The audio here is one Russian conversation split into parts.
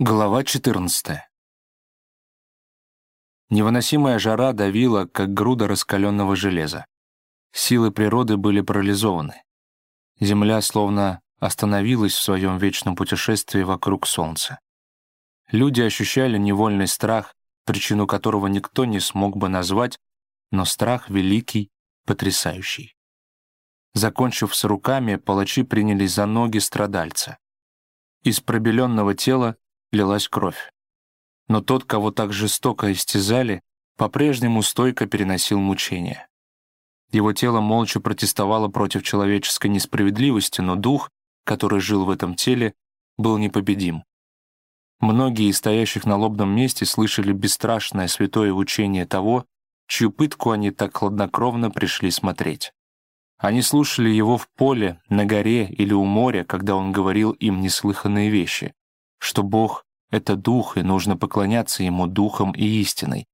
Глава 14. Невыносимая жара давила, как груда раскаленного железа. Силы природы были парализованы. Земля словно остановилась в своем вечном путешествии вокруг Солнца. Люди ощущали невольный страх, причину которого никто не смог бы назвать, но страх великий, потрясающий. Закончив с руками, палачи принялись за ноги страдальца. Из пробеленного тела лилась кровь. Но тот, кого так жестоко истязали, по-прежнему стойко переносил мучения. Его тело молча протестовало против человеческой несправедливости, но дух, который жил в этом теле, был непобедим. Многие из стоящих на лобном месте слышали бесстрашное святое учение того, чью пытку они так хладнокровно пришли смотреть. Они слушали его в поле, на горе или у моря, когда он говорил им неслыханные вещи, что Бог — это Дух, и нужно поклоняться Ему Духом и истиной.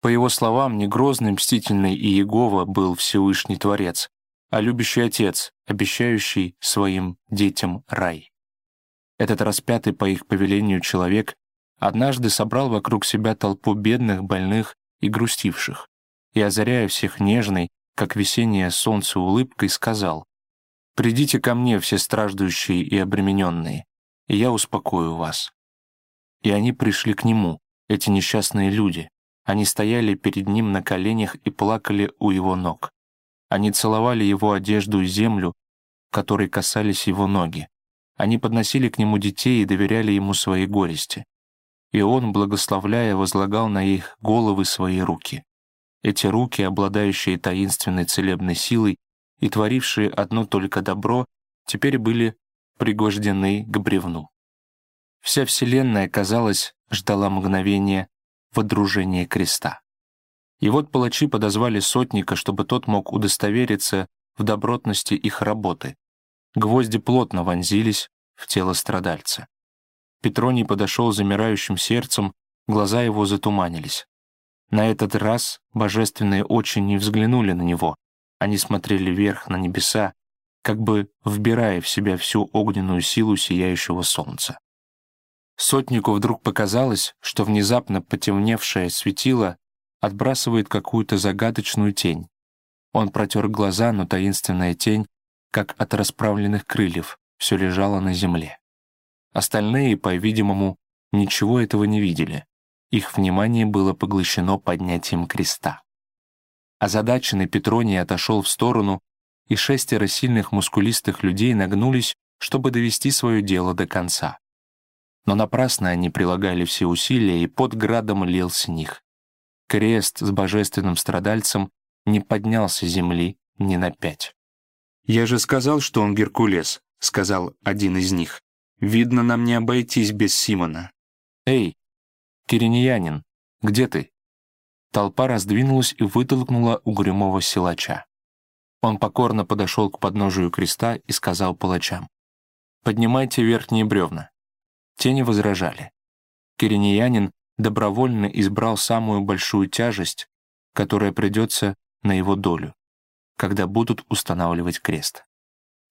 По его словам, не грозный, мстительный Иегова был Всевышний Творец, а любящий Отец, обещающий своим детям рай. Этот распятый по их повелению человек однажды собрал вокруг себя толпу бедных, больных и грустивших, и, озаряя всех нежной, как весеннее солнце улыбкой, сказал, «Придите ко мне, все страждущие и обремененные, и я успокою вас». И они пришли к нему, эти несчастные люди. Они стояли перед ним на коленях и плакали у его ног. Они целовали его одежду и землю, которой касались его ноги. Они подносили к нему детей и доверяли ему свои горести. И он, благословляя, возлагал на их головы свои руки. Эти руки, обладающие таинственной целебной силой и творившие одно только добро, теперь были пригвождены к бревну. Вся Вселенная, казалось, ждала мгновения водружения креста. И вот палачи подозвали сотника, чтобы тот мог удостовериться в добротности их работы. Гвозди плотно вонзились в тело страдальца. Петроний подошел замирающим сердцем, глаза его затуманились. На этот раз божественные очи не взглянули на него, они смотрели вверх на небеса, как бы вбирая в себя всю огненную силу сияющего солнца. Сотнику вдруг показалось, что внезапно потемневшее светило отбрасывает какую-то загадочную тень. Он протер глаза, но таинственная тень, как от расправленных крыльев, все лежала на земле. Остальные, по-видимому, ничего этого не видели. Их внимание было поглощено поднятием креста. Озадаченный Петроний отошел в сторону и шестеро сильных мускулистых людей нагнулись, чтобы довести свое дело до конца. Но напрасно они прилагали все усилия, и под градом лил с них. Крест с божественным страдальцем не поднялся земли ни на пять. «Я же сказал, что он Геркулес», — сказал один из них. «Видно, нам не обойтись без Симона». «Эй, кириньянин, где ты?» Толпа раздвинулась и вытолкнула угрюмого силача. Он покорно подошел к подножию креста и сказал палачам, «Поднимайте верхние бревна». Те не возражали. Кириньянин добровольно избрал самую большую тяжесть, которая придется на его долю, когда будут устанавливать крест.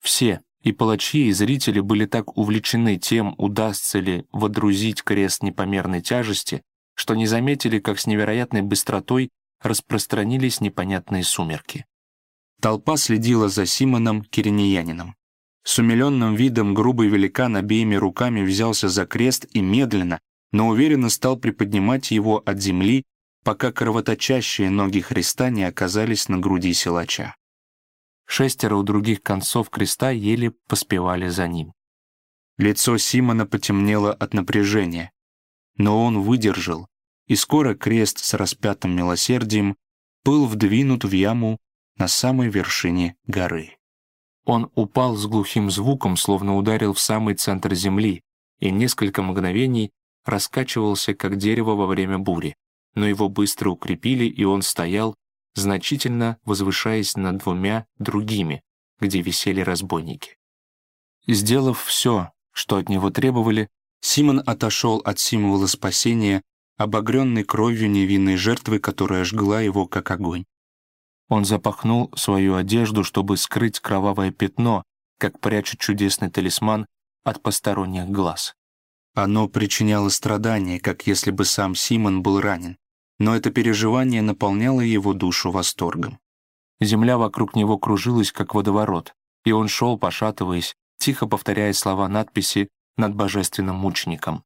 Все, и палачи, и зрители были так увлечены тем, удастся ли водрузить крест непомерной тяжести, что не заметили, как с невероятной быстротой распространились непонятные сумерки. Толпа следила за Симоном Кириниянином. С умиленным видом грубый великан обеими руками взялся за крест и медленно, но уверенно стал приподнимать его от земли, пока кровоточащие ноги Христа не оказались на груди силача. Шестеро у других концов креста еле поспевали за ним. Лицо Симона потемнело от напряжения, но он выдержал, и скоро крест с распятым милосердием был вдвинут в яму на самой вершине горы. Он упал с глухим звуком, словно ударил в самый центр земли, и несколько мгновений раскачивался, как дерево во время бури, но его быстро укрепили, и он стоял, значительно возвышаясь над двумя другими, где висели разбойники. Сделав все, что от него требовали, Симон отошел от символа спасения, обогренный кровью невинной жертвы, которая жгла его, как огонь. Он запахнул свою одежду, чтобы скрыть кровавое пятно, как прячет чудесный талисман от посторонних глаз. Оно причиняло страдания, как если бы сам Симон был ранен, но это переживание наполняло его душу восторгом. Земля вокруг него кружилась, как водоворот, и он шел, пошатываясь, тихо повторяя слова надписи над божественным мучеником.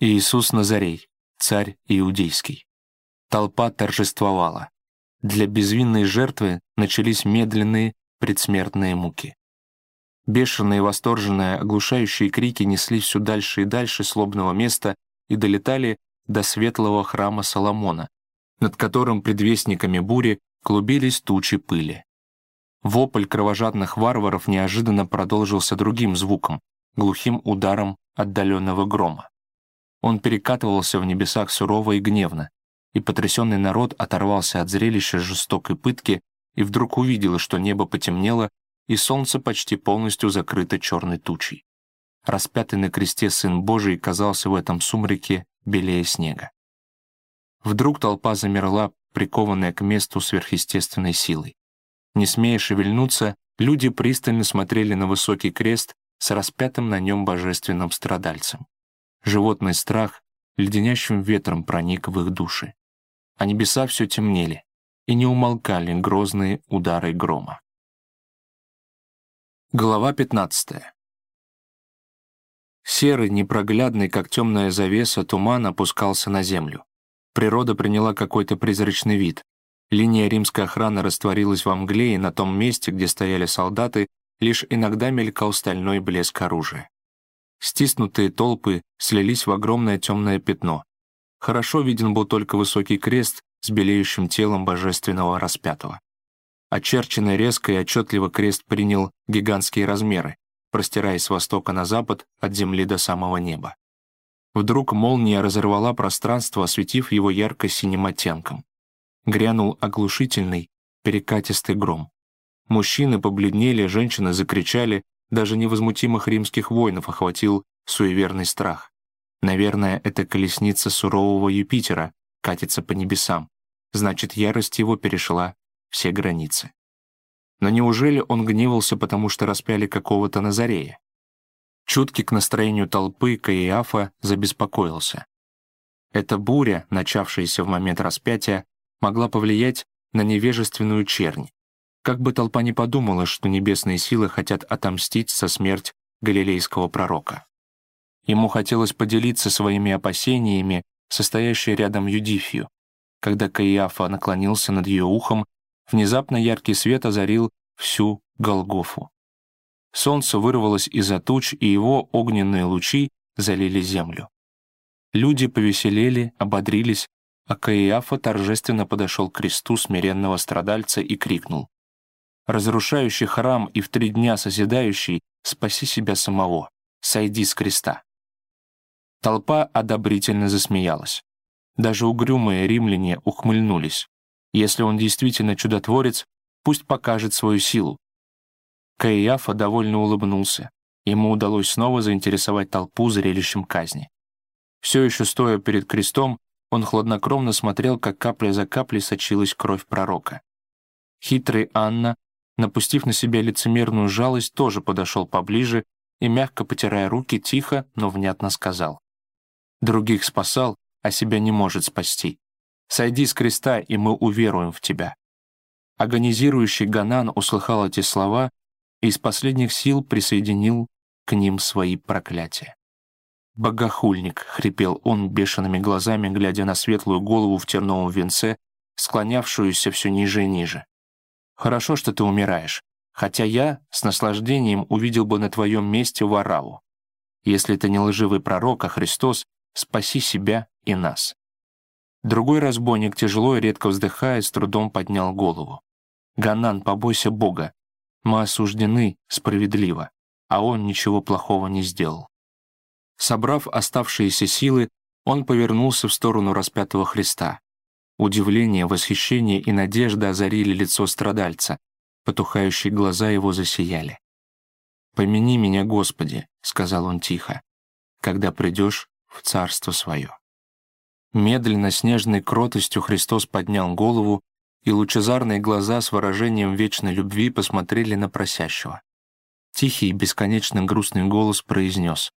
«Иисус Назарей, царь иудейский». Толпа торжествовала. Для безвинной жертвы начались медленные предсмертные муки. Бешеные, восторженные, оглушающие крики неслись все дальше и дальше с лобного места и долетали до светлого храма Соломона, над которым предвестниками бури клубились тучи пыли. Вопль кровожадных варваров неожиданно продолжился другим звуком, глухим ударом отдаленного грома. Он перекатывался в небесах сурово и гневно, и потрясенный народ оторвался от зрелища жестокой пытки и вдруг увидел, что небо потемнело, и солнце почти полностью закрыто черной тучей. Распятый на кресте Сын Божий казался в этом сумраке белее снега. Вдруг толпа замерла, прикованная к месту сверхъестественной силой. Не смея шевельнуться, люди пристально смотрели на высокий крест с распятым на нем божественным страдальцем. Животный страх леденящим ветром проник в их души. А небеса все темнели, и не умолкали грозные удары грома. Глава 15. Серый, непроглядный, как темная завеса, туман опускался на землю. Природа приняла какой-то призрачный вид. Линия римской охраны растворилась во мгле, и на том месте, где стояли солдаты, лишь иногда мелькал стальной блеск оружия. Стиснутые толпы слились в огромное темное пятно. Хорошо виден был только высокий крест с белеющим телом божественного распятого. Очерченный резко и отчетливо крест принял гигантские размеры, простираясь с востока на запад от земли до самого неба. Вдруг молния разорвала пространство, осветив его ярко-синим оттенком. Грянул оглушительный, перекатистый гром. Мужчины побледнели, женщины закричали, даже невозмутимых римских воинов охватил суеверный страх. Наверное, это колесница сурового Юпитера катится по небесам. Значит, ярость его перешла все границы. Но неужели он гневался, потому что распяли какого-то Назарея? Чуткий к настроению толпы, Каиафа забеспокоился. Эта буря, начавшаяся в момент распятия, могла повлиять на невежественную чернь. Как бы толпа не подумала, что небесные силы хотят отомстить со смерть галилейского пророка. Ему хотелось поделиться своими опасениями, состоящей рядом Юдифью. Когда Каиафа наклонился над ее ухом, внезапно яркий свет озарил всю Голгофу. Солнце вырвалось из-за туч, и его огненные лучи залили землю. Люди повеселели, ободрились, а Каиафа торжественно подошел к кресту смиренного страдальца и крикнул. «Разрушающий храм и в три дня созидающий, спаси себя самого, сойди с креста». Толпа одобрительно засмеялась. Даже угрюмые римляне ухмыльнулись. Если он действительно чудотворец, пусть покажет свою силу, Каиафа довольно улыбнулся. Ему удалось снова заинтересовать толпу зрелищем казни. Все еще стоя перед крестом, он хладнокровно смотрел, как капля за каплей сочилась кровь пророка. Хитрый Анна, напустив на себя лицемерную жалость, тоже подошел поближе и, мягко потирая руки, тихо, но внятно сказал. «Других спасал, а себя не может спасти. Сойди с креста, и мы уверуем в тебя». Агонизирующий Ганан услыхал эти слова и из последних сил присоединил к ним свои проклятия. «Богохульник!» — хрипел он бешеными глазами, глядя на светлую голову в терновом венце, склонявшуюся все ниже и ниже. «Хорошо, что ты умираешь, хотя я с наслаждением увидел бы на твоем месте Вараву. Если ты не лживый пророк, а Христос, спаси себя и нас». Другой разбойник, тяжело и редко вздыхая, с трудом поднял голову. «Ганан, побойся Бога, мы осуждены справедливо, а он ничего плохого не сделал. Собрав оставшиеся силы, он повернулся в сторону распятого Христа. Удивление, восхищение и надежда озарили лицо страдальца, потухающие глаза его засияли. «Помяни меня, Господи», — сказал он тихо, «когда придешь в царство свое». Медленно, снежной кротостью Христос поднял голову и лучезарные глаза с выражением вечной любви посмотрели на просящего. Тихий, бесконечно грустный голос произнес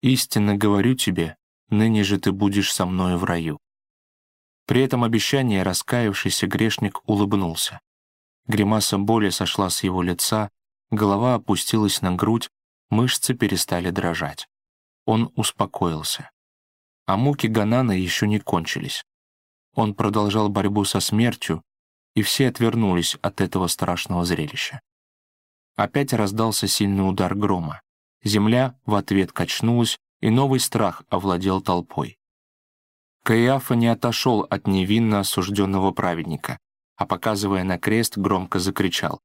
«Истинно говорю тебе, ныне же ты будешь со мною в раю». При этом обещании раскаявшийся грешник улыбнулся. Гримаса боли сошла с его лица, голова опустилась на грудь, мышцы перестали дрожать. Он успокоился. А муки Ганана еще не кончились. Он продолжал борьбу со смертью, и все отвернулись от этого страшного зрелища. Опять раздался сильный удар грома. Земля в ответ качнулась, и новый страх овладел толпой. Каиафа не отошел от невинно осужденного праведника, а, показывая на крест, громко закричал.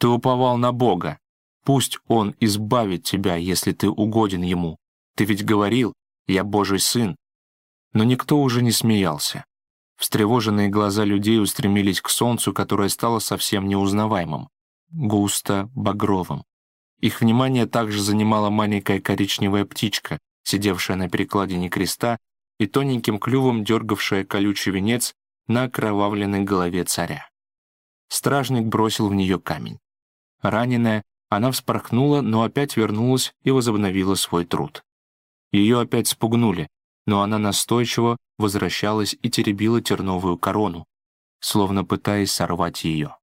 «Ты уповал на Бога! Пусть Он избавит тебя, если ты угоден Ему. Ты ведь говорил, я Божий сын». Но никто уже не смеялся. Встревоженные глаза людей устремились к солнцу, которое стало совсем неузнаваемым, густо багровым. Их внимание также занимала маленькая коричневая птичка, сидевшая на перекладине креста и тоненьким клювом дергавшая колючий венец на окровавленной голове царя. Стражник бросил в нее камень. Раненая, она вспорхнула, но опять вернулась и возобновила свой труд. Ее опять спугнули, но она настойчиво возвращалась и теребила терновую корону, словно пытаясь сорвать ее.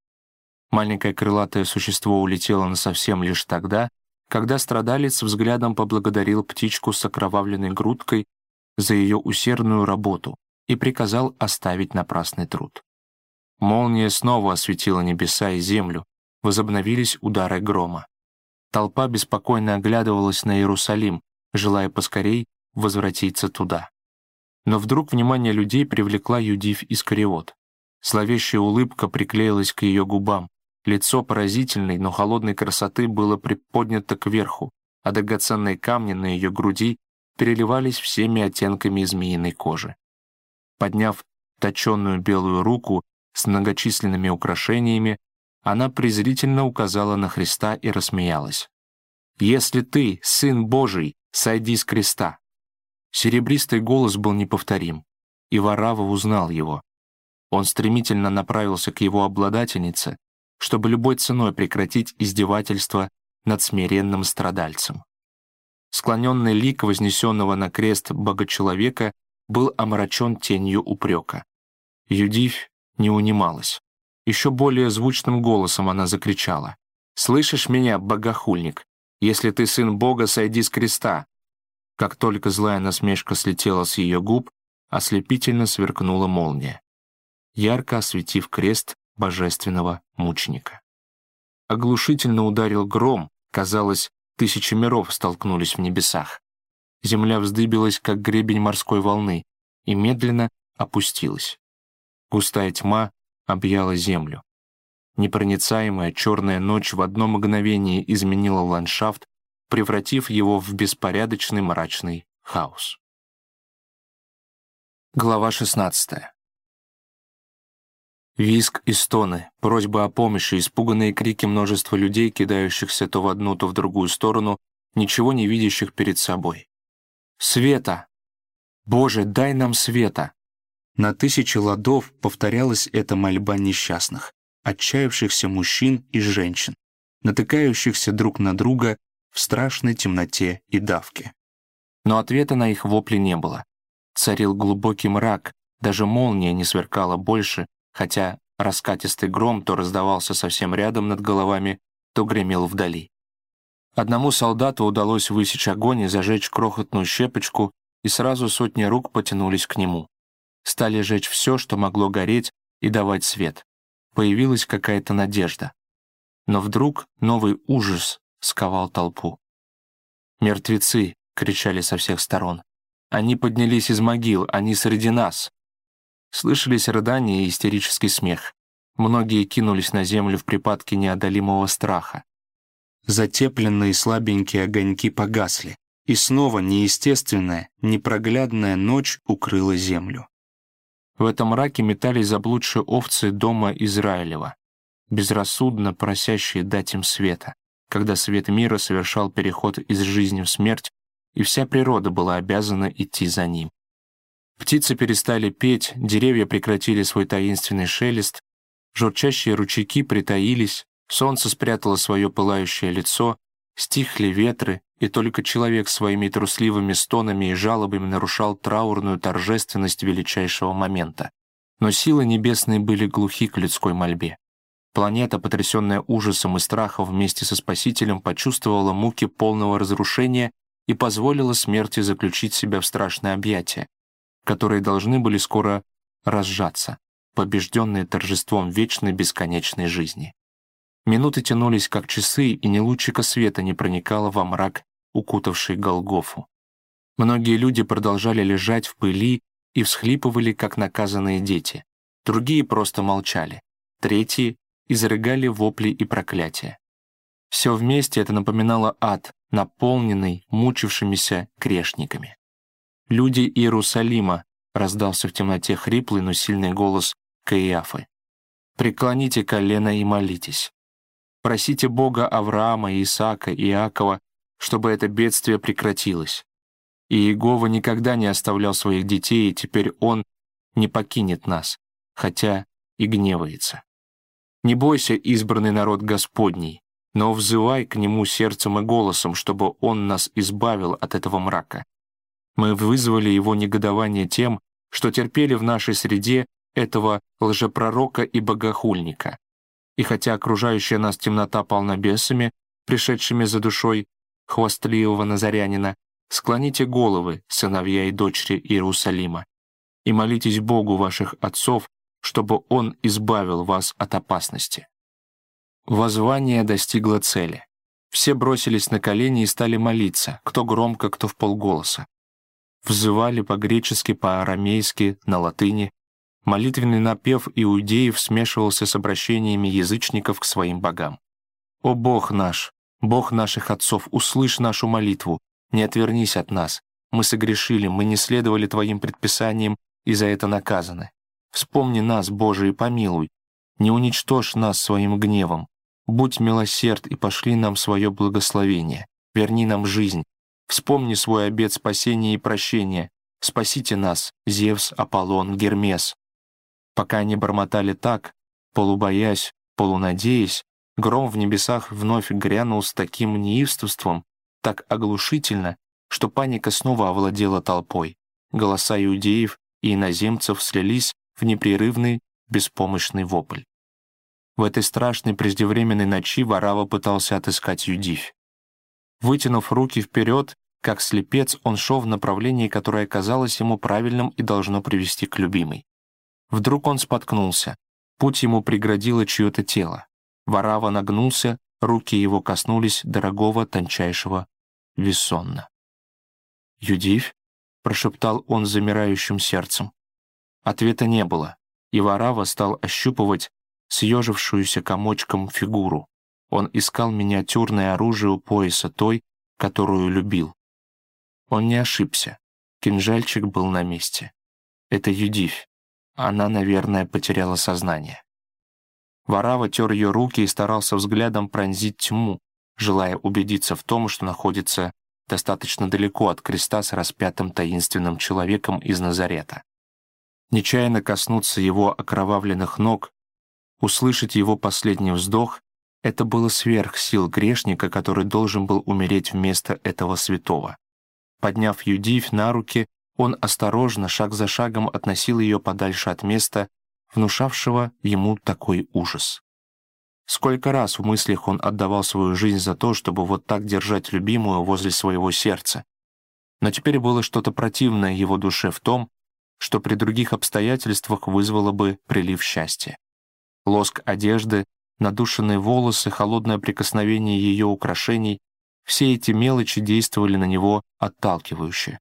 Маленькое крылатое существо улетело насовсем лишь тогда, когда страдалец взглядом поблагодарил птичку с окровавленной грудкой за ее усердную работу и приказал оставить напрасный труд. Молния снова осветила небеса и землю, возобновились удары грома. Толпа беспокойно оглядывалась на Иерусалим, желая поскорей возвратиться туда. Но вдруг внимание людей привлекла Юдив Искариот. Словещая улыбка приклеилась к ее губам. Лицо поразительной, но холодной красоты было приподнято кверху, а драгоценные камни на ее груди переливались всеми оттенками змеиной кожи. Подняв точенную белую руку с многочисленными украшениями, она презрительно указала на Христа и рассмеялась. «Если ты, Сын Божий, сойди с креста!» Серебристый голос был неповторим, и Варава узнал его. Он стремительно направился к его обладательнице, чтобы любой ценой прекратить издевательство над смиренным страдальцем. Склоненный лик вознесенного на крест богочеловека был омрачен тенью упрека. Юдивь не унималась. Еще более звучным голосом она закричала. «Слышишь меня, богохульник? Если ты сын Бога, сойди с креста. Как только злая насмешка слетела с ее губ, ослепительно сверкнула молния, ярко осветив крест божественного мученика. Оглушительно ударил гром, казалось, тысячи миров столкнулись в небесах. Земля вздыбилась, как гребень морской волны, и медленно опустилась. Густая тьма объяла землю. Непроницаемая черная ночь в одно мгновение изменила ландшафт, превратив его в беспорядочный мрачный хаос. Глава 16. Виск и стоны, просьбы о помощи, испуганные крики множества людей, кидающихся то в одну, то в другую сторону, ничего не видящих перед собой. «Света! Боже, дай нам света!» На тысячи ладов повторялась эта мольба несчастных, отчаявшихся мужчин и женщин, натыкающихся друг на друга в страшной темноте и давке. Но ответа на их вопли не было. Царил глубокий мрак, даже молния не сверкала больше, хотя раскатистый гром то раздавался совсем рядом над головами, то гремел вдали. Одному солдату удалось высечь огонь и зажечь крохотную щепочку, и сразу сотни рук потянулись к нему. Стали жечь все, что могло гореть и давать свет. Появилась какая-то надежда. Но вдруг новый ужас сковал толпу. «Мертвецы!» — кричали со всех сторон. «Они поднялись из могил, они среди нас!» Слышались рыдания и истерический смех. Многие кинулись на землю в припадке неодолимого страха. Затепленные слабенькие огоньки погасли, и снова неестественная, непроглядная ночь укрыла землю. В этом мраке метались заблудшие овцы дома Израилева, безрассудно просящие дать им света когда свет мира совершал переход из жизни в смерть, и вся природа была обязана идти за ним. Птицы перестали петь, деревья прекратили свой таинственный шелест, журчащие ручейки притаились, солнце спрятало свое пылающее лицо, стихли ветры, и только человек своими трусливыми стонами и жалобами нарушал траурную торжественность величайшего момента. Но силы небесные были глухи к людской мольбе. Планета, потрясенная ужасом и страхом вместе со Спасителем, почувствовала муки полного разрушения и позволила смерти заключить себя в страшное объятие, которые должны были скоро разжаться, побежденные торжеством вечной бесконечной жизни. Минуты тянулись как часы, и ни лучика света не проникало во мрак, укутавший Голгофу. Многие люди продолжали лежать в пыли и всхлипывали, как наказанные дети. Другие просто молчали. Третьи изрыгали вопли и проклятия. Все вместе это напоминало ад, наполненный мучившимися грешниками. «Люди Иерусалима», — раздался в темноте хриплый, но сильный голос Каиафы. «Преклоните колено и молитесь. Просите Бога Авраама, Исаака Иакова, чтобы это бедствие прекратилось. И Иегова никогда не оставлял своих детей, и теперь Он не покинет нас, хотя и гневается. Не бойся, избранный народ Господний, но взывай к Нему сердцем и голосом, чтобы Он нас избавил от этого мрака. Мы вызвали Его негодование тем, что терпели в нашей среде этого лжепророка и богохульника. И хотя окружающая нас темнота полна бесами, пришедшими за душой хвастливого назарянина, склоните головы, сыновья и дочери Иерусалима, и молитесь Богу ваших отцов, чтобы Он избавил вас от опасности. Воззвание достигло цели. Все бросились на колени и стали молиться, кто громко, кто в полголоса. Взывали по-гречески, по-арамейски, на латыни, Молитвенный напев иудеев смешивался с обращениями язычников к своим богам. «О Бог наш, Бог наших отцов, услышь нашу молитву, не отвернись от нас. Мы согрешили, мы не следовали Твоим предписаниям и за это наказаны. Вспомни нас, Боже, и помилуй. Не уничтожь нас своим гневом. Будь милосерд и пошли нам свое благословение. Верни нам жизнь. Вспомни свой обет спасения и прощения. Спасите нас, Зевс, Аполлон, Гермес, Пока они бормотали так, полубоясь, полунадеясь, гром в небесах вновь грянул с таким неистовством, так оглушительно, что паника снова овладела толпой. Голоса иудеев и иноземцев слились в непрерывный, беспомощный вопль. В этой страшной преждевременной ночи Варава пытался отыскать Юдивь. Вытянув руки вперед, как слепец, он шел в направлении, которое казалось ему правильным и должно привести к любимой. Вдруг он споткнулся. Путь ему преградило чье-то тело. Варава нагнулся, руки его коснулись дорогого тончайшего Виссонна. «Юдивь?» — прошептал он замирающим сердцем. Ответа не было, и Варава стал ощупывать съежившуюся комочком фигуру. Он искал миниатюрное оружие у пояса той, которую любил. Он не ошибся. Кинжальчик был на месте. Это Юдивь. Она, наверное, потеряла сознание. Варава тер ее руки и старался взглядом пронзить тьму, желая убедиться в том, что находится достаточно далеко от креста с распятым таинственным человеком из Назарета. Нечаянно коснуться его окровавленных ног, услышать его последний вздох — это было сверх сил грешника, который должен был умереть вместо этого святого. Подняв Юдивь на руки, он осторожно, шаг за шагом относил ее подальше от места, внушавшего ему такой ужас. Сколько раз в мыслях он отдавал свою жизнь за то, чтобы вот так держать любимую возле своего сердца. Но теперь было что-то противное его душе в том, что при других обстоятельствах вызвало бы прилив счастья. Лоск одежды, надушенные волосы, холодное прикосновение ее украшений — все эти мелочи действовали на него отталкивающе.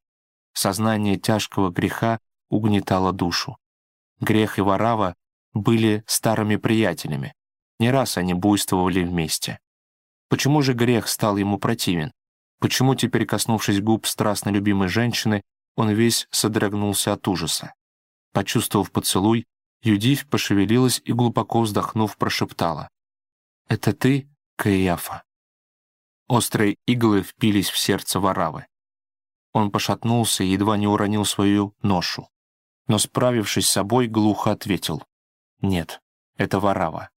Сознание тяжкого греха угнетало душу. Грех и Варава были старыми приятелями. Не раз они буйствовали вместе. Почему же грех стал ему противен? Почему теперь, коснувшись губ страстно любимой женщины, он весь содрогнулся от ужаса? Почувствовав поцелуй, Юдивь пошевелилась и, глубоко вздохнув, прошептала. «Это ты, Каиафа?» Острые иглы впились в сердце Варавы. Он пошатнулся и едва не уронил свою ношу. Но, справившись с собой, глухо ответил. «Нет, это Варава».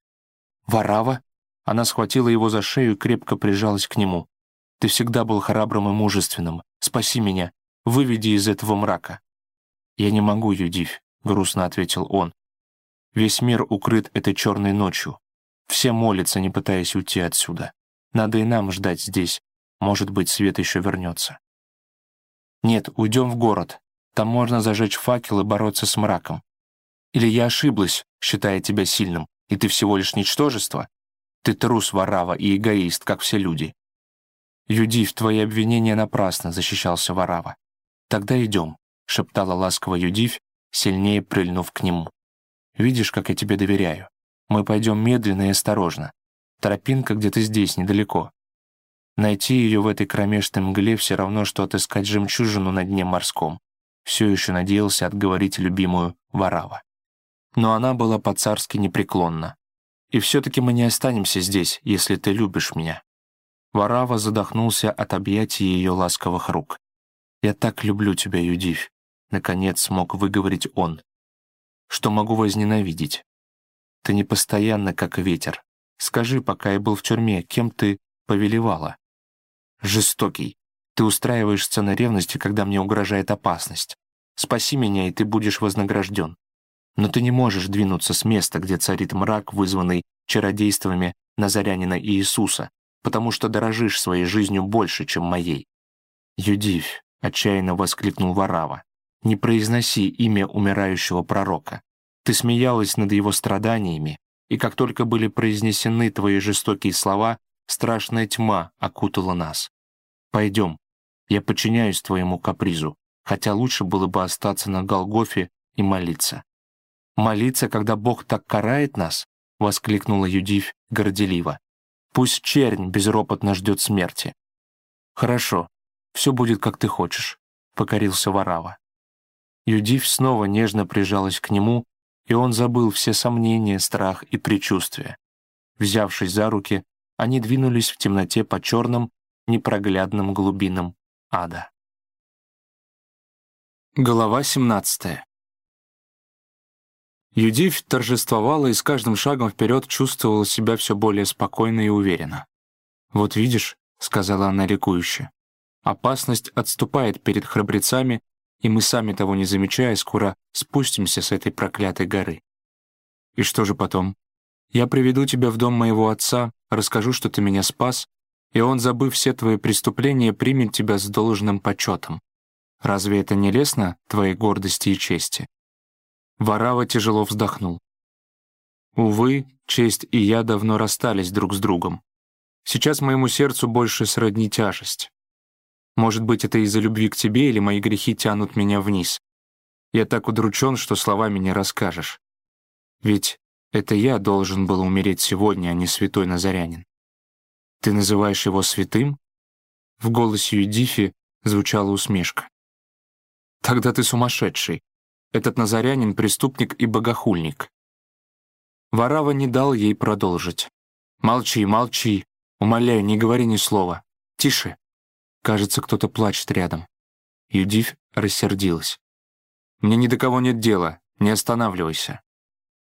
«Варава?» Она схватила его за шею и крепко прижалась к нему. Ты всегда был храбрым и мужественным. Спаси меня, выведи из этого мрака». «Я не могу, Юдивь», — грустно ответил он. «Весь мир укрыт этой черной ночью. Все молятся, не пытаясь уйти отсюда. Надо и нам ждать здесь. Может быть, свет еще вернется». «Нет, уйдем в город. Там можно зажечь факел и бороться с мраком. Или я ошиблась, считая тебя сильным, и ты всего лишь ничтожество? Ты трус, ворава и эгоист, как все люди». «Юдив, твои обвинения напрасно», — защищался ворава. «Тогда идем», — шептала ласково Юдив, сильнее прильнув к нему. «Видишь, как я тебе доверяю. Мы пойдем медленно и осторожно. Тропинка где-то здесь, недалеко. Найти ее в этой кромешной мгле все равно, что отыскать жемчужину на дне морском. Все еще надеялся отговорить любимую Варава. Но она была по-царски непреклонна. «И все-таки мы не останемся здесь, если ты любишь меня». Варава задохнулся от объятий ее ласковых рук. «Я так люблю тебя, Юдивь», — наконец смог выговорить он, «что могу возненавидеть. Ты не постоянно, как ветер. Скажи, пока я был в тюрьме, кем ты повелевала?» «Жестокий. Ты устраиваешь сцены ревности, когда мне угрожает опасность. Спаси меня, и ты будешь вознагражден. Но ты не можешь двинуться с места, где царит мрак, вызванный чародействами Назарянина и Иисуса, потому что дорожишь своей жизнью больше, чем моей. Юдивь, отчаянно воскликнул Варава. «Не произноси имя умирающего пророка. Ты смеялась над его страданиями, и как только были произнесены твои жестокие слова, страшная тьма окутала нас. Пойдем, я подчиняюсь твоему капризу, хотя лучше было бы остаться на Голгофе и молиться». «Молиться, когда Бог так карает нас?» — воскликнула Юдивь горделиво. «Пусть чернь безропотно ждет смерти». «Хорошо, все будет, как ты хочешь», — покорился Варава. Юдив снова нежно прижалась к нему, и он забыл все сомнения, страх и предчувствия. Взявшись за руки, они двинулись в темноте по черным, непроглядным глубинам ада. Глава 17 Юдивь торжествовала и с каждым шагом вперед чувствовала себя все более спокойно и уверенно. «Вот видишь», — сказала она ликующе, Опасность отступает перед храбрецами, и мы сами того не замечая, скоро спустимся с этой проклятой горы. И что же потом? Я приведу тебя в дом моего отца, расскажу, что ты меня спас, и он, забыв все твои преступления, примет тебя с должным почетом. Разве это не лестно твоей гордости и чести?» Варава тяжело вздохнул. «Увы, честь и я давно расстались друг с другом. Сейчас моему сердцу больше сродни тяжесть. Может быть, это из-за любви к тебе или мои грехи тянут меня вниз. Я так удручен, что словами не расскажешь. Ведь это я должен был умереть сегодня, а не святой Назарянин. Ты называешь его святым? В голосе Юдифи звучала усмешка. Тогда ты сумасшедший. Этот Назарянин — преступник и богохульник. Варава не дал ей продолжить. «Молчи, молчи. Умоляю, не говори ни слова. Тише». Кажется, кто-то плачет рядом. Юдивь рассердилась. «Мне ни до кого нет дела. Не останавливайся».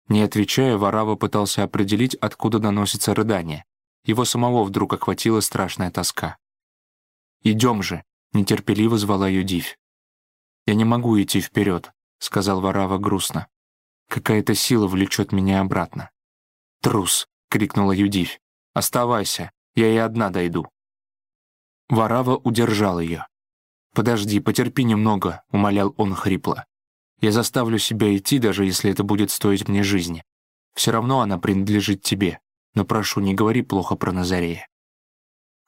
Не отвечая, Варава пытался определить, откуда доносится рыдание. Его самого вдруг охватила страшная тоска. «Идем же», — нетерпеливо звала Юдивь. «Я не могу идти вперед», — сказал Варава грустно. «Какая-то сила влечет меня обратно». «Трус!» — крикнула Юдивь. «Оставайся, я и одна дойду». Варава удержал ее. «Подожди, потерпи немного», — умолял он хрипло. «Я заставлю себя идти, даже если это будет стоить мне жизни. Все равно она принадлежит тебе, но прошу, не говори плохо про Назарея».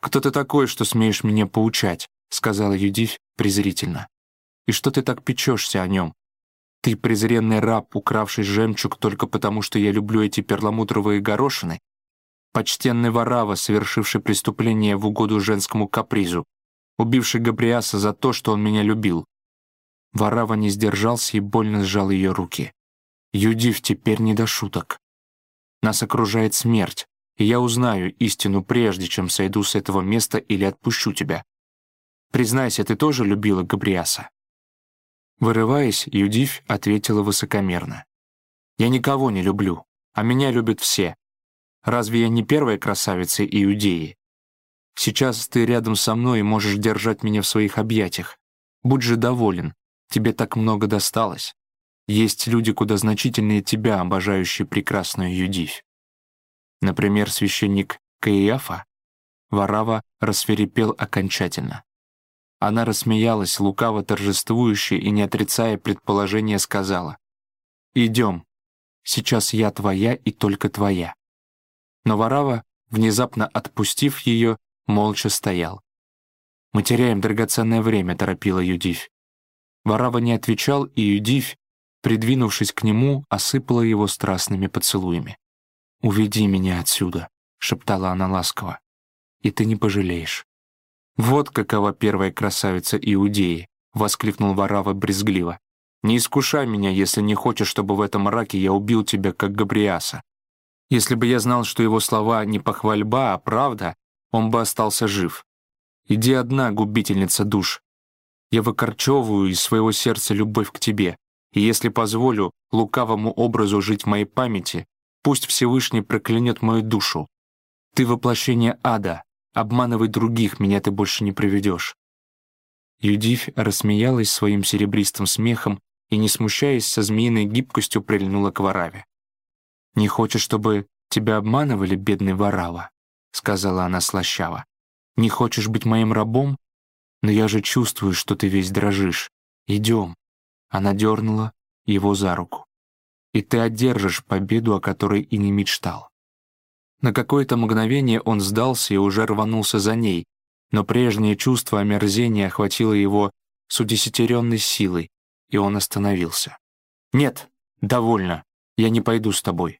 «Кто ты такой, что смеешь меня поучать?» — сказала Юдивь презрительно. «И что ты так печешься о нем? Ты презренный раб, укравший жемчуг только потому, что я люблю эти перламутровые горошины? почтенный Варава, совершивший преступление в угоду женскому капризу, убивший Габриаса за то, что он меня любил. Варава не сдержался и больно сжал ее руки. «Юдив, теперь не до шуток. Нас окружает смерть, и я узнаю истину прежде, чем сойду с этого места или отпущу тебя. Признайся, ты тоже любила Габриаса?» Вырываясь, Юдив ответила высокомерно. «Я никого не люблю, а меня любят все, Разве я не первая красавица Иудеи? Сейчас ты рядом со мной и можешь держать меня в своих объятиях. Будь же доволен, тебе так много досталось. Есть люди куда значительнее тебя, обожающие прекрасную Юдивь. Например, священник Каиафа. Варава рассверепел окончательно. Она рассмеялась, лукаво торжествующе и, не отрицая предположения, сказала. «Идем. Сейчас я твоя и только твоя». Но Варава, внезапно отпустив ее, молча стоял. «Мы теряем драгоценное время», — торопила Юдивь. Варава не отвечал, и Юдивь, придвинувшись к нему, осыпала его страстными поцелуями. «Уведи меня отсюда», — шептала она ласково, — «и ты не пожалеешь». «Вот какова первая красавица Иудеи», — воскликнул Варава брезгливо. «Не искушай меня, если не хочешь, чтобы в этом мраке я убил тебя, как Габриаса. Если бы я знал, что его слова не похвальба, а правда, он бы остался жив. Иди одна, губительница душ. Я выкорчевываю из своего сердца любовь к тебе, и если позволю лукавому образу жить в моей памяти, пусть Всевышний проклянет мою душу. Ты воплощение ада, обманывай других, меня ты больше не приведешь». Юдивь рассмеялась своим серебристым смехом и, не смущаясь, со змеиной гибкостью прильнула к Вараве. «Не хочешь, чтобы тебя обманывали, бедный Варава?» — сказала она слащаво. «Не хочешь быть моим рабом? Но я же чувствую, что ты весь дрожишь. Идем». Она дернула его за руку. «И ты одержишь победу, о которой и не мечтал». На какое-то мгновение он сдался и уже рванулся за ней, но прежнее чувство омерзения охватило его с удесятеренной силой, и он остановился. «Нет, довольно, я не пойду с тобой».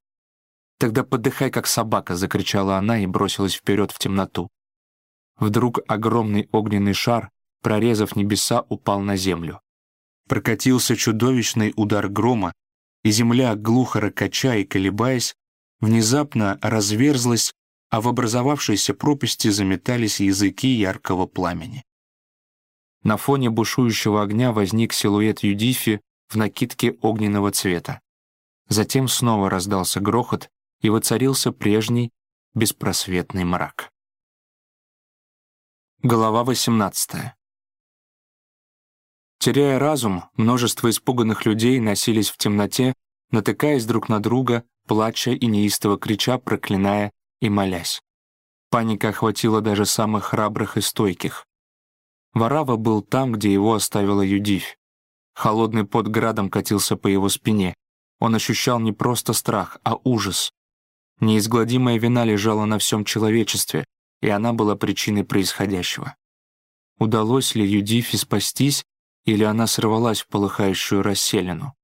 «Тогда подыхай, как собака», — закричала она и бросилась вперед в темноту. Вдруг огромный огненный шар, прорезав небеса, упал на землю. Прокатился чудовищный удар грома, и земля, глухо ракача и колебаясь, внезапно разверзлась, а в образовавшейся пропасти заметались языки яркого пламени. На фоне бушующего огня возник силуэт Юдифи в накидке огненного цвета. Затем снова раздался грохот, и воцарился прежний беспросветный мрак. Глава 18. Теряя разум, множество испуганных людей носились в темноте, натыкаясь друг на друга, плача и неистово крича, проклиная и молясь. Паника охватила даже самых храбрых и стойких. Варава был там, где его оставила Юдивь. Холодный пот градом катился по его спине. Он ощущал не просто страх, а ужас. Неизгладимая вина лежала на всем человечестве, и она была причиной происходящего. Удалось ли Юдифе спастись, или она сорвалась в полыхающую расселину?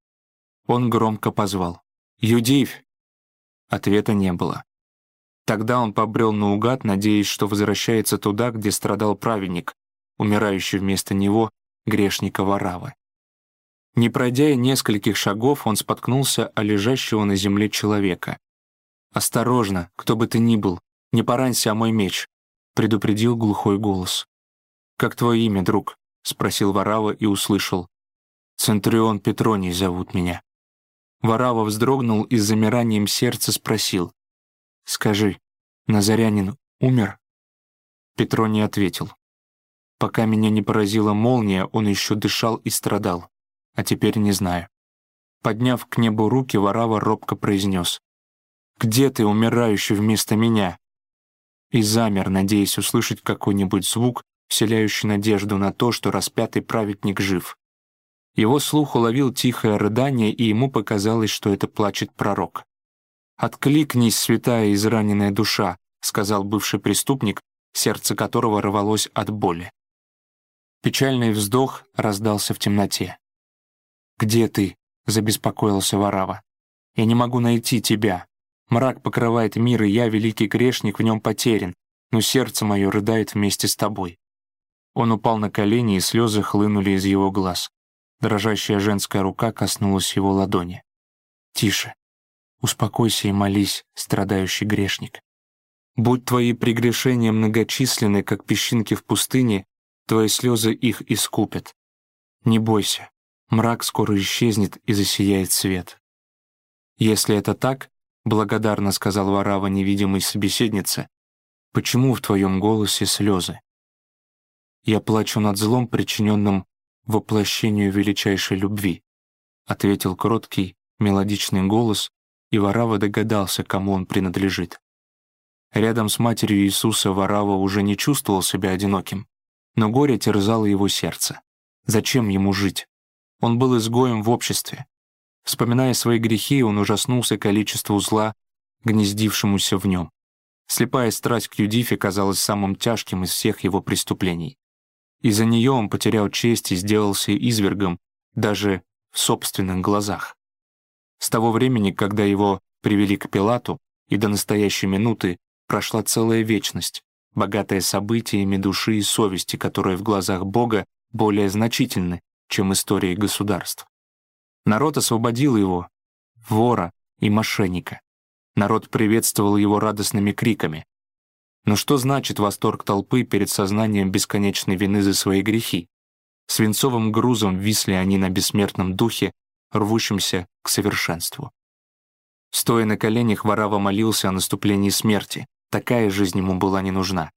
Он громко позвал. «Юдивь!» Ответа не было. Тогда он побрел наугад, надеясь, что возвращается туда, где страдал праведник, умирающий вместо него грешника Варавы. Не пройдя и нескольких шагов, он споткнулся о лежащего на земле человека. «Осторожно, кто бы ты ни был, не поранься о мой меч», — предупредил глухой голос. «Как твое имя, друг?» — спросил Варава и услышал. «Центурион Петроний зовут меня». Варава вздрогнул и с замиранием сердца спросил. «Скажи, Назарянин умер?» Петроний ответил. «Пока меня не поразила молния, он еще дышал и страдал, а теперь не знаю». Подняв к небу руки, Варава робко произнес. Где ты, умирающий вместо меня?» И замер, надеясь услышать какой-нибудь звук, вселяющий надежду на то, что распятый праведник жив. Его слух уловил тихое рыдание, и ему показалось, что это плачет пророк. «Откликнись, святая израненная душа», — сказал бывший преступник, сердце которого рвалось от боли. Печальный вздох раздался в темноте. «Где ты?» — забеспокоился Варава. «Я не могу найти тебя. Мрак покрывает мир, и я, великий грешник, в нем потерян, но сердце мое рыдает вместе с тобой». Он упал на колени, и слезы хлынули из его глаз. Дрожащая женская рука коснулась его ладони. «Тише. Успокойся и молись, страдающий грешник. Будь твои прегрешения многочисленны, как песчинки в пустыне, твои слезы их искупят. Не бойся, мрак скоро исчезнет и засияет свет. Если это так, — благодарно сказал Варава невидимой собеседнице, почему в твоем голосе слезы? Я плачу над злом, причиненным воплощению величайшей любви, ответил кроткий, мелодичный голос, и Варава догадался, кому он принадлежит. Рядом с матерью Иисуса Варава уже не чувствовал себя одиноким, но горе терзало его сердце. Зачем ему жить? Он был изгоем в обществе. Вспоминая свои грехи, он ужаснулся количеству зла, гнездившемуся в нем. Слепая страсть к Юдифе казалась самым тяжким из всех его преступлений. Из-за нее он потерял честь и сделался извергом даже в собственных глазах. С того времени, когда его привели к Пилату, и до настоящей минуты прошла целая вечность, богатая событиями души и совести, которые в глазах Бога более значительны, чем истории государств. Народ освободил его, вора и мошенника. Народ приветствовал его радостными криками. Но что значит восторг толпы перед сознанием бесконечной вины за свои грехи? Свинцовым грузом висли они на бессмертном духе, рвущемся к совершенству. Стоя на коленях, Варава молился о наступлении смерти. Такая жизнь ему была не нужна.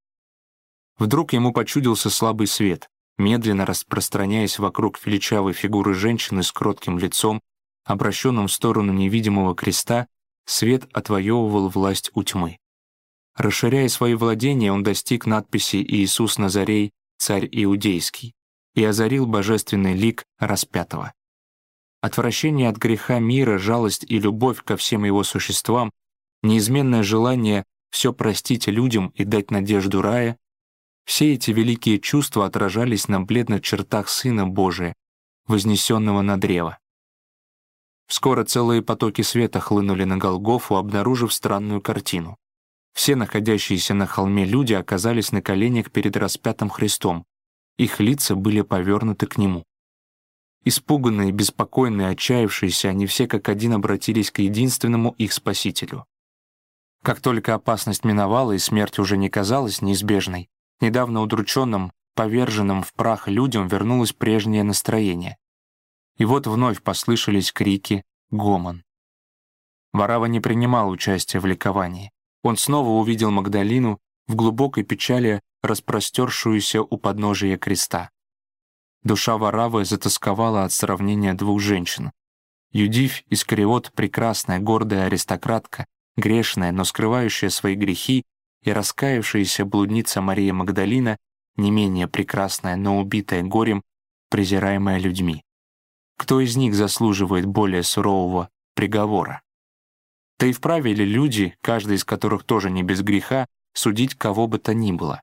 Вдруг ему почудился слабый свет, медленно распространяясь вокруг величавой фигуры женщины с кротким лицом, обращенным в сторону невидимого креста, свет отвоевывал власть у тьмы. Расширяя свои владения, он достиг надписи «Иисус Назарей, царь иудейский» и озарил божественный лик распятого. Отвращение от греха мира, жалость и любовь ко всем его существам, неизменное желание все простить людям и дать надежду рая, все эти великие чувства отражались на бледных чертах Сына Божия, вознесенного на древо. Скоро целые потоки света хлынули на Голгофу, обнаружив странную картину. Все находящиеся на холме люди оказались на коленях перед распятым Христом. Их лица были повернуты к Нему. Испуганные, беспокойные, отчаявшиеся, они все как один обратились к единственному их Спасителю. Как только опасность миновала и смерть уже не казалась неизбежной, недавно удрученным, поверженным в прах людям вернулось прежнее настроение. И вот вновь послышались крики, гомон. Варава не принимал участия в ликовании. Он снова увидел Магдалину в глубокой печали, распростершуюся у подножия креста. Душа Варавы затасковала от сравнения двух женщин. Юдивь Искариот — прекрасная, гордая аристократка, грешная, но скрывающая свои грехи, и раскаявшаяся блудница Мария Магдалина, не менее прекрасная, но убитая горем, презираемая людьми. Кто из них заслуживает более сурового приговора? Да и вправе ли люди, каждый из которых тоже не без греха, судить кого бы то ни было?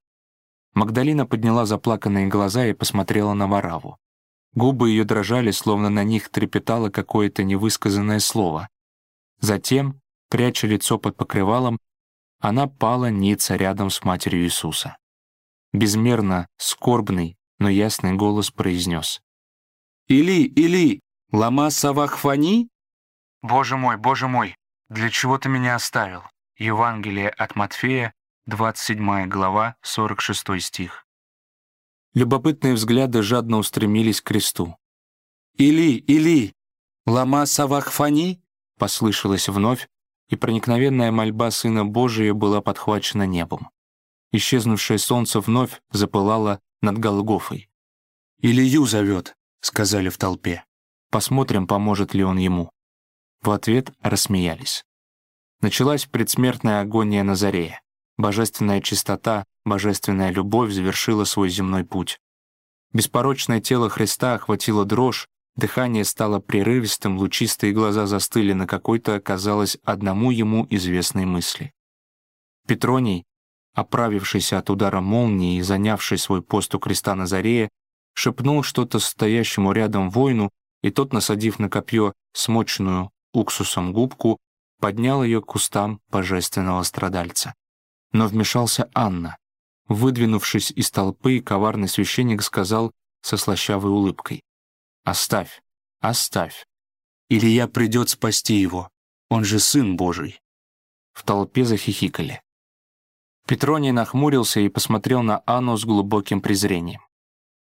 Магдалина подняла заплаканные глаза и посмотрела на Вараву. Губы ее дрожали, словно на них трепетало какое-то невысказанное слово. Затем, пряча лицо под покрывалом, она пала ница рядом с матерью Иисуса. Безмерно скорбный, но ясный голос произнес. «Или, или, лама савахфани?» «Боже мой, боже мой, для чего ты меня оставил?» Евангелие от Матфея, 27 глава, 46 стих. Любопытные взгляды жадно устремились к кресту. «Или, или, лама савахфани?» послышалось вновь, и проникновенная мольба Сына Божия была подхвачена небом. Исчезнувшее солнце вновь запылало над Голгофой. «Илью зовет», — сказали в толпе. «Посмотрим, поможет ли он ему». В ответ рассмеялись. Началась предсмертная агония Назарея. Божественная чистота, божественная любовь завершила свой земной путь. Беспорочное тело Христа охватило дрожь, Дыхание стало прерывистым, лучистые глаза застыли на какой-то, казалось, одному ему известной мысли. Петроний, оправившийся от удара молнии и занявший свой пост у креста Назарея, шепнул что-то стоящему рядом воину, и тот, насадив на копье смоченную уксусом губку, поднял ее к кустам божественного страдальца. Но вмешался Анна. Выдвинувшись из толпы, коварный священник сказал со слащавой улыбкой. Оставь, оставь. Илья придет спасти его. Он же Сын Божий. В толпе захихикали. Петроний нахмурился и посмотрел на Анну с глубоким презрением.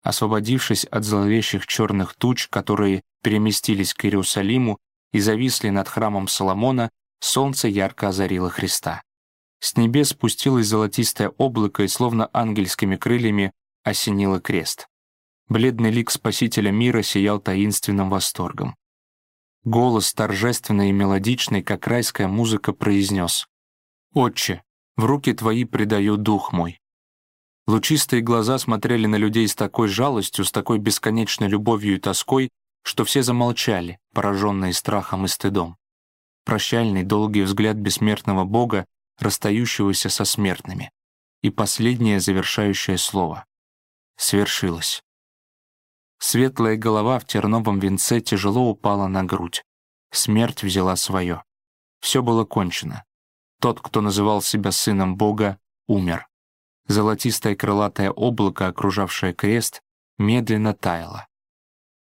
Освободившись от зловещих черных туч, которые переместились к Иерусалиму и зависли над храмом Соломона, солнце ярко озарило Христа. С небес спустилось золотистое облако и словно ангельскими крыльями осенило крест. Бледный лик Спасителя мира сиял таинственным восторгом. Голос, торжественный и мелодичный, как райская музыка, произнес «Отче, в руки Твои предаю дух мой». Лучистые глаза смотрели на людей с такой жалостью, с такой бесконечной любовью и тоской, что все замолчали, пораженные страхом и стыдом. Прощальный долгий взгляд бессмертного Бога, расстающегося со смертными. И последнее завершающее слово. Свершилось. Светлая голова в терновом венце тяжело упала на грудь. Смерть взяла свое. Все было кончено. Тот, кто называл себя сыном Бога, умер. Золотистое крылатое облако, окружавшее крест, медленно таяло.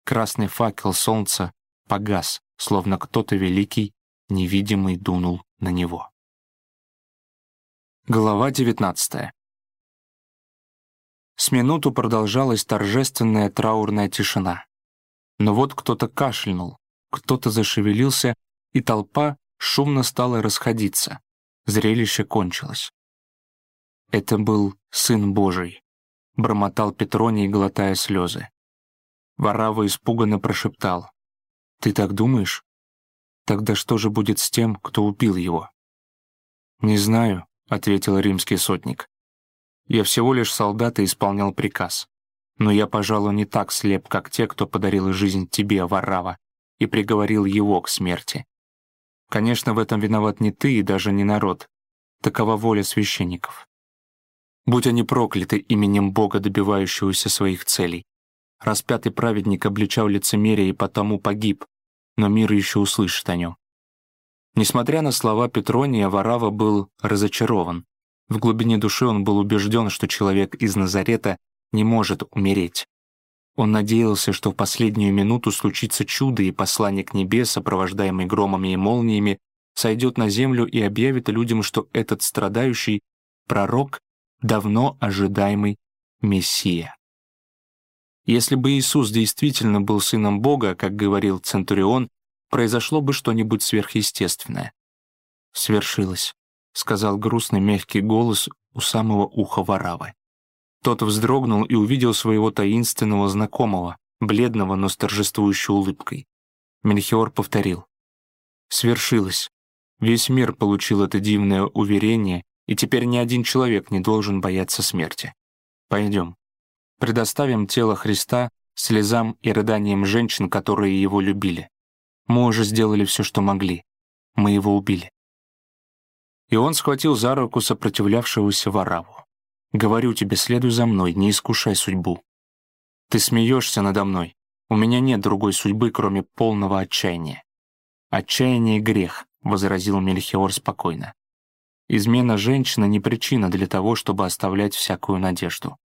Красный факел солнца погас, словно кто-то великий, невидимый дунул на него. Глава девятнадцатая. С минуту продолжалась торжественная траурная тишина. Но вот кто-то кашлянул, кто-то зашевелился, и толпа шумно стала расходиться. Зрелище кончилось. Это был Сын Божий, бормотал Петроний, глотая слезы. Варава испуганно прошептал. «Ты так думаешь? Тогда что же будет с тем, кто убил его?» «Не знаю», — ответил римский сотник. Я всего лишь солдат и исполнял приказ. Но я, пожалуй, не так слеп, как те, кто подарил жизнь тебе, Варрава, и приговорил его к смерти. Конечно, в этом виноват не ты и даже не народ. Такова воля священников. Будь они прокляты именем Бога, добивающегося своих целей. Распятый праведник обличал лицемерие и потому погиб, но мир еще услышит о нем. Несмотря на слова Петрония, Варава был разочарован. В глубине души он был убежден, что человек из Назарета не может умереть. Он надеялся, что в последнюю минуту случится чудо, и посланник небес, сопровождаемый громами и молниями, сойдет на землю и объявит людям, что этот страдающий пророк — давно ожидаемый Мессия. Если бы Иисус действительно был сыном Бога, как говорил Центурион, произошло бы что-нибудь сверхъестественное. Свершилось сказал грустный мягкий голос у самого уха Варавы. Тот вздрогнул и увидел своего таинственного знакомого, бледного, но с торжествующей улыбкой. Мельхиор повторил. «Свершилось. Весь мир получил это дивное уверение, и теперь ни один человек не должен бояться смерти. Пойдем. Предоставим тело Христа слезам и рыданиям женщин, которые его любили. Мы уже сделали все, что могли. Мы его убили и он схватил за руку сопротивлявшегося Вараву. «Говорю тебе, следуй за мной, не искушай судьбу. Ты смеешься надо мной. У меня нет другой судьбы, кроме полного отчаяния». «Отчаяние — грех», — возразил Мельхиор спокойно. «Измена женщины не причина для того, чтобы оставлять всякую надежду».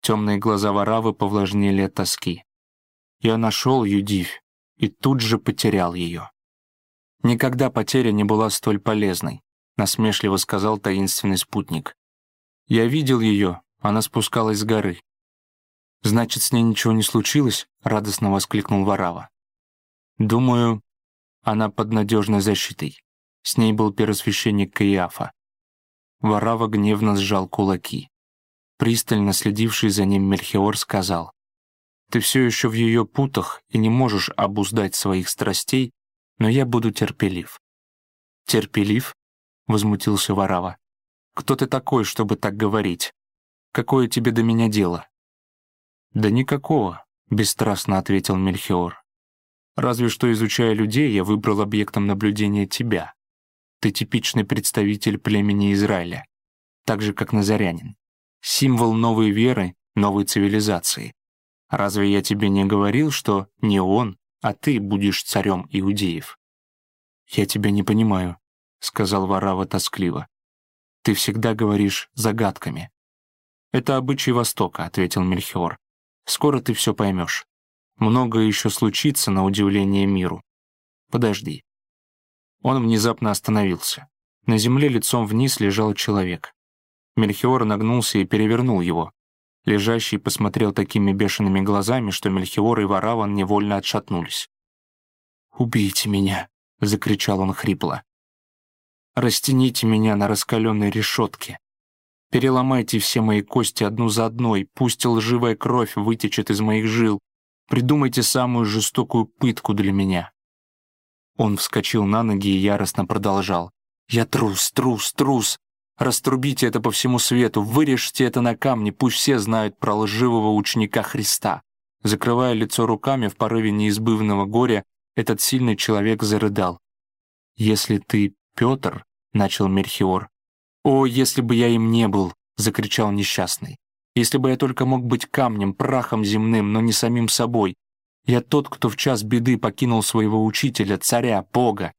Темные глаза Варавы повлажнели от тоски. «Я нашел Юдивь и тут же потерял ее». Никогда потеря не была столь полезной. — насмешливо сказал таинственный спутник. «Я видел ее, она спускалась с горы». «Значит, с ней ничего не случилось?» — радостно воскликнул Варава. «Думаю, она под надежной защитой. С ней был первосвященник Каиафа». Варава гневно сжал кулаки. Пристально следивший за ним Мельхиор сказал, «Ты все еще в ее путах и не можешь обуздать своих страстей, но я буду терпелив». «Терпелив?» — возмутился Варава. «Кто ты такой, чтобы так говорить? Какое тебе до меня дело?» «Да никакого», — бесстрастно ответил Мельхиор. «Разве что, изучая людей, я выбрал объектом наблюдения тебя. Ты типичный представитель племени Израиля, так же, как Назарянин. Символ новой веры, новой цивилизации. Разве я тебе не говорил, что не он, а ты будешь царем иудеев?» «Я тебя не понимаю», — сказал Варава тоскливо. «Ты всегда говоришь загадками». «Это обычай Востока», — ответил Мельхиор. «Скоро ты все поймешь. Многое еще случится на удивление миру. Подожди». Он внезапно остановился. На земле лицом вниз лежал человек. Мельхиор нагнулся и перевернул его. Лежащий посмотрел такими бешеными глазами, что Мельхиор и Вараван невольно отшатнулись. «Убейте меня!» — закричал он хрипло. Растяните меня на раскаленной решетке. Переломайте все мои кости одну за одной, пусть лживая кровь вытечет из моих жил. Придумайте самую жестокую пытку для меня». Он вскочил на ноги и яростно продолжал. «Я трус, трус, трус. Раструбите это по всему свету, вырежьте это на камне, пусть все знают про лживого ученика Христа». Закрывая лицо руками в порыве неизбывного горя, этот сильный человек зарыдал. «Если ты Петр», — начал Мерхиор. «О, если бы я им не был», — закричал несчастный. «Если бы я только мог быть камнем, прахом земным, но не самим собой. Я тот, кто в час беды покинул своего учителя, царя, Бога».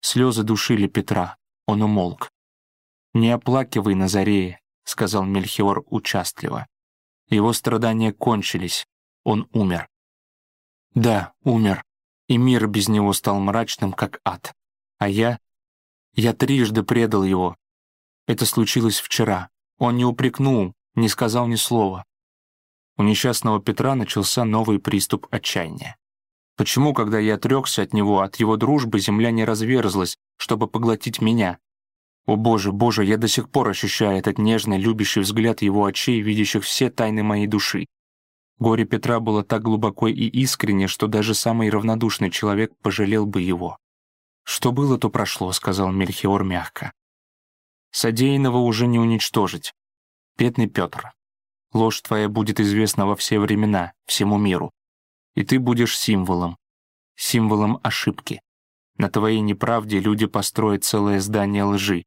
Слезы душили Петра. Он умолк. «Не оплакивай, Назарея», — сказал Мельхиор участливо. Его страдания кончились. Он умер. Да, умер. И мир без него стал мрачным, как ад. А я... Я трижды предал его. Это случилось вчера. Он не упрекнул, не сказал ни слова. У несчастного Петра начался новый приступ отчаяния. Почему, когда я отрекся от него, от его дружбы, земля не разверзлась, чтобы поглотить меня? О боже, боже, я до сих пор ощущаю этот нежный, любящий взгляд его очей, видящих все тайны моей души. Горе Петра было так глубоко и искренне, что даже самый равнодушный человек пожалел бы его. «Что было, то прошло», — сказал Мельхиор мягко. «Содеянного уже не уничтожить. Бедный Петр, ложь твоя будет известна во все времена, всему миру. И ты будешь символом, символом ошибки. На твоей неправде люди построят целое здание лжи.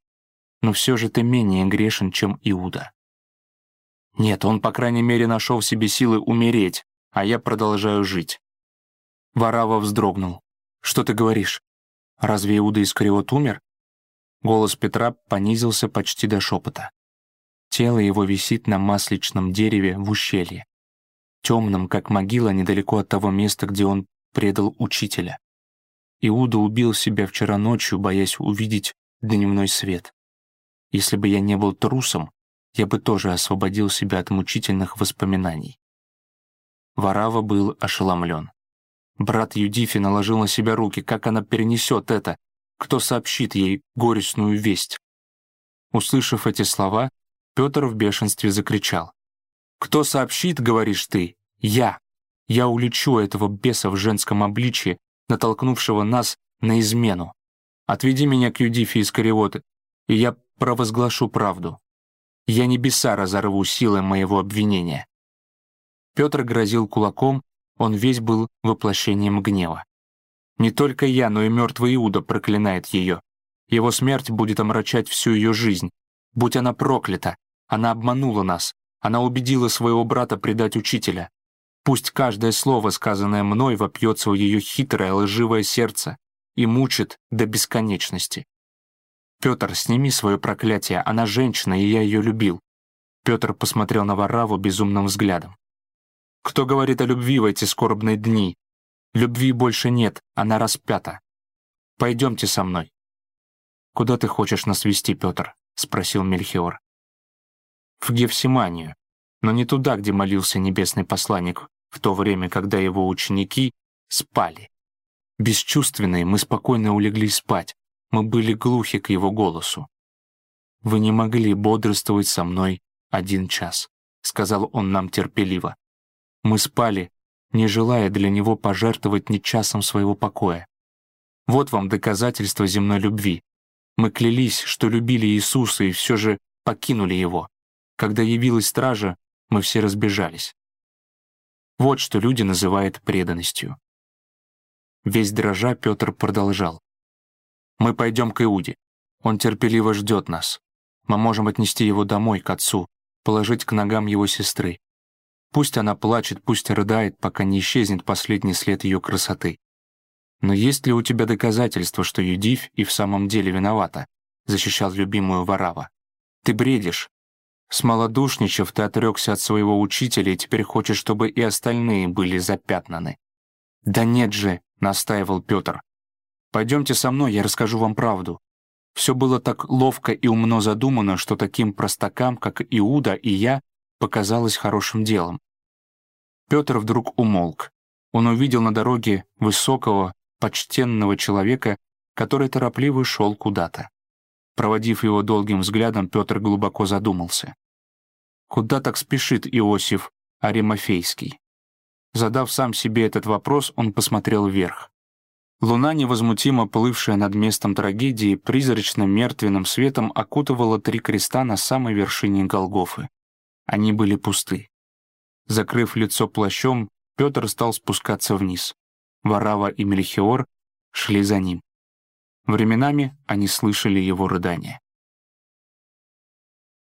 Но все же ты менее грешен, чем Иуда. Нет, он, по крайней мере, нашел в себе силы умереть, а я продолжаю жить. Варава вздрогнул. «Что ты говоришь? Разве Иуда Искариот умер?» Голос Петра понизился почти до шепота. Тело его висит на масличном дереве в ущелье, темном, как могила, недалеко от того места, где он предал учителя. Иуда убил себя вчера ночью, боясь увидеть дневной свет. Если бы я не был трусом, я бы тоже освободил себя от мучительных воспоминаний. Варава был ошеломлен. Брат Юдифи наложил на себя руки, как она перенесет это, кто сообщит ей горестную весть. Услышав эти слова, Петр в бешенстве закричал. «Кто сообщит, говоришь ты? Я! Я улечу этого беса в женском обличье, натолкнувшего нас на измену. Отведи меня к Юдифе из Кариоты, и я провозглашу правду. Я небеса разорву силой моего обвинения». Петр грозил кулаком, он весь был воплощением гнева. Не только я, но и мертвый Иуда проклинает ее. Его смерть будет омрачать всю ее жизнь. Будь она проклята, она обманула нас, она убедила своего брата предать учителя. Пусть каждое слово, сказанное мной, вопьется в ее хитрое, лживое сердце и мучит до бесконечности. Петр, сними свое проклятие, она женщина, и я ее любил. Петр посмотрел на Вараву безумным взглядом. Кто говорит о любви в эти скорбные дни? Любви больше нет, она распята. Пойдемте со мной. Куда ты хочешь нас вести, Петр? спросил Мельхиор. В Гефсиманию, но не туда, где молился небесный посланник, в то время, когда его ученики спали. Бесчувственные, мы спокойно улеглись спать, мы были глухи к его голосу. «Вы не могли бодрствовать со мной один час», — сказал он нам терпеливо. Мы спали, не желая для него пожертвовать ни часом своего покоя. Вот вам доказательство земной любви. Мы клялись, что любили Иисуса и все же покинули Его. Когда явилась стража, мы все разбежались. Вот что люди называют преданностью. Весь дрожа Петр продолжал. «Мы пойдем к Иуде. Он терпеливо ждет нас. Мы можем отнести его домой, к отцу, положить к ногам его сестры. Пусть она плачет, пусть рыдает, пока не исчезнет последний след ее красоты. Но есть ли у тебя доказательства, что Юдивь и в самом деле виновата?» — защищал любимую Варава. «Ты бредишь. Смолодушничав, ты отрекся от своего учителя и теперь хочешь, чтобы и остальные были запятнаны». «Да нет же», — настаивал Петр. «Пойдемте со мной, я расскажу вам правду. Все было так ловко и умно задумано, что таким простакам, как Иуда и я, показалось хорошим делом. Петр вдруг умолк. Он увидел на дороге высокого, почтенного человека, который торопливо шел куда-то. Проводив его долгим взглядом, Петр глубоко задумался. Куда так спешит Иосиф Аримофейский? Задав сам себе этот вопрос, он посмотрел вверх. Луна, невозмутимо плывшая над местом трагедии, призрачным мертвенным светом окутывала три креста на самой вершине Голгофы. Они были пусты. Закрыв лицо плащом, Петр стал спускаться вниз. Варава и Мельхиор шли за ним. Временами они слышали его рыдания.